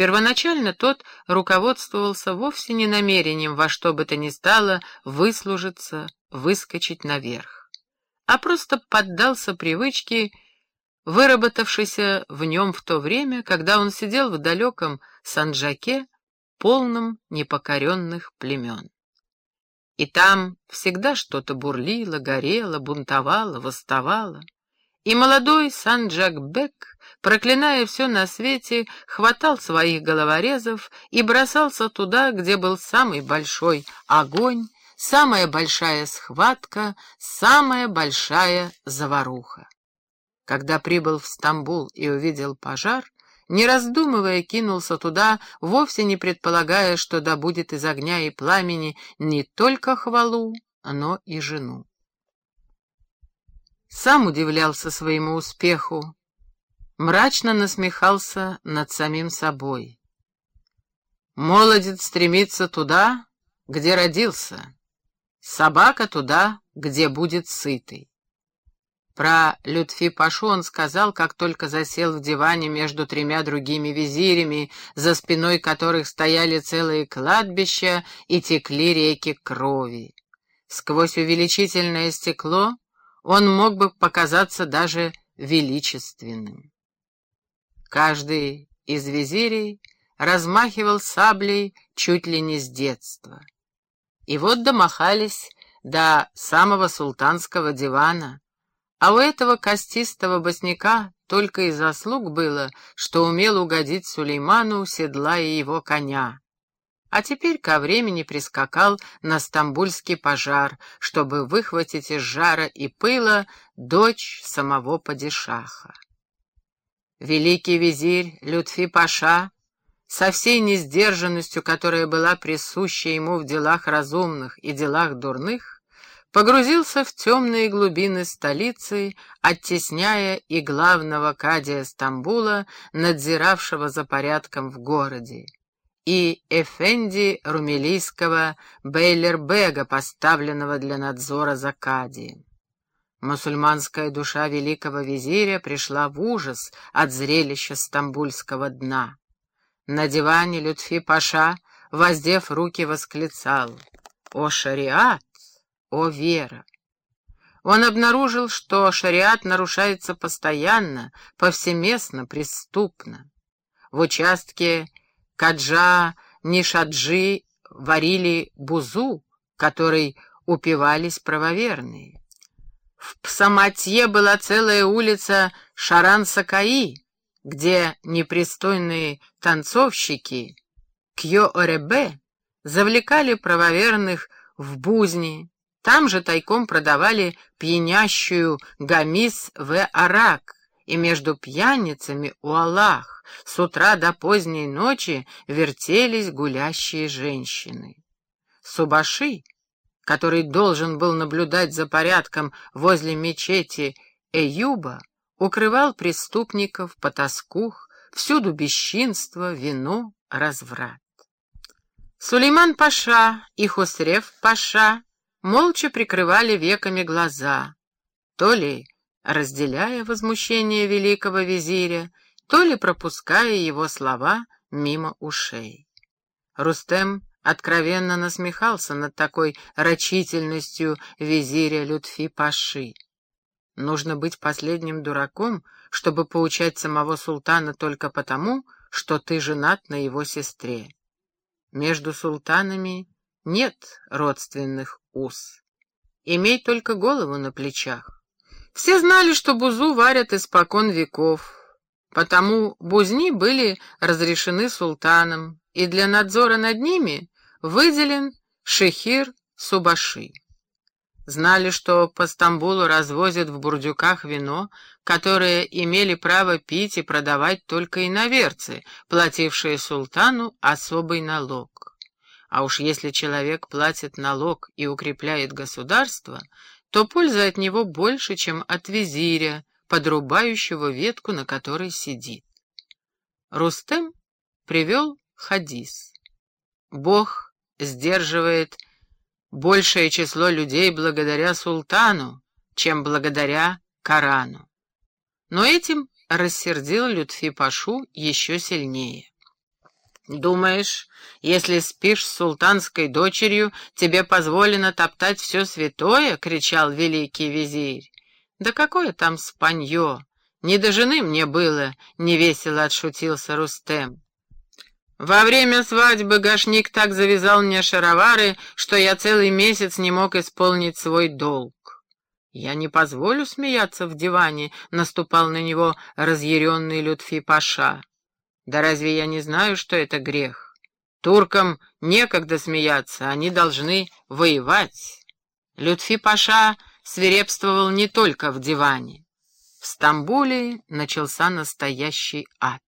Первоначально тот руководствовался вовсе не намерением во что бы то ни стало выслужиться, выскочить наверх, а просто поддался привычке, выработавшейся в нем в то время, когда он сидел в далеком Санджаке, полном непокоренных племен. И там всегда что-то бурлило, горело, бунтовало, восставало. И молодой Санджак-бек, проклиная все на свете, хватал своих головорезов и бросался туда, где был самый большой огонь, самая большая схватка, самая большая заваруха. Когда прибыл в Стамбул и увидел пожар, не раздумывая, кинулся туда, вовсе не предполагая, что добудет из огня и пламени не только хвалу, но и жену. Сам удивлялся своему успеху, мрачно насмехался над самим собой. Молодец стремится туда, где родился, собака туда, где будет сытый. Про Лютфи Пашу он сказал, как только засел в диване между тремя другими визирями, за спиной которых стояли целые кладбища и текли реки крови. Сквозь увеличительное стекло он мог бы показаться даже величественным. Каждый из визирей размахивал саблей чуть ли не с детства. И вот домахались до самого султанского дивана, а у этого костистого босняка только и заслуг было, что умел угодить Сулейману, седлая его коня. А теперь ко времени прискакал на стамбульский пожар, чтобы выхватить из жара и пыла дочь самого падишаха. Великий визирь Лютфи Паша со всей несдержанностью, которая была присуща ему в делах разумных и делах дурных, погрузился в темные глубины столицы, оттесняя и главного кадия Стамбула, надзиравшего за порядком в городе, и Эфенди Румелийского Бейлербега, поставленного для надзора за кадием. Мусульманская душа великого визиря пришла в ужас от зрелища стамбульского дна. На диване Лютфи Паша, воздев руки, восклицал «О, шариат! О, вера! Он обнаружил, что шариат нарушается постоянно, повсеместно, преступно. В участке Каджа-Нишаджи варили бузу, которой упивались правоверные. В Псаматье была целая улица Шаран-Сакаи, где непристойные танцовщики Кьо-Оребе завлекали правоверных в бузни, там же тайком продавали пьянящую гамис в арак, и между пьяницами у Аллах с утра до поздней ночи вертелись гулящие женщины. Субаши, который должен был наблюдать за порядком возле мечети Эюба, укрывал преступников, потаскух, всюду бесчинство, вино, разврат. Сулейман Паша и Хусрев Паша молча прикрывали веками глаза, то ли разделяя возмущение великого визиря, то ли пропуская его слова мимо ушей. Рустем откровенно насмехался над такой рачительностью визиря Лютфи Паши. Нужно быть последним дураком, чтобы поучать самого султана только потому, что ты женат на его сестре. Между султанами нет родственных уз. Имей только голову на плечах. Все знали, что бузу варят испокон веков, потому бузни были разрешены султаном, и для надзора над ними выделен шехир Субаши. Знали, что по Стамбулу развозят в бурдюках вино, которое имели право пить и продавать только иноверцы, платившие султану особый налог. А уж если человек платит налог и укрепляет государство, то польза от него больше, чем от визиря, подрубающего ветку, на которой сидит. Рустем привел хадис. Бог сдерживает большее число людей благодаря султану, чем благодаря Корану. Но этим рассердил Лютфи Пашу еще сильнее. Думаешь, если спишь с султанской дочерью, тебе позволено топтать все святое? — кричал великий визирь. Да какое там спанье! Не до жены мне было, — невесело отшутился Рустем. Во время свадьбы Гашник так завязал мне шаровары, что я целый месяц не мог исполнить свой долг. «Я не позволю смеяться в диване», — наступал на него разъяренный Лютфи Паша. Да разве я не знаю, что это грех? Туркам некогда смеяться, они должны воевать. Лютфи Паша свирепствовал не только в диване. В Стамбуле начался настоящий ад.